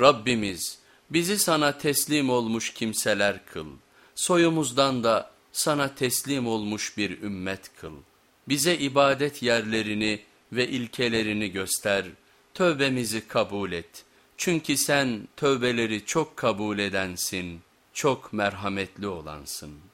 Rabbimiz bizi sana teslim olmuş kimseler kıl. Soyumuzdan da sana teslim olmuş bir ümmet kıl. Bize ibadet yerlerini ve ilkelerini göster, tövbemizi kabul et. Çünkü sen tövbeleri çok kabul edensin, çok merhametli olansın.''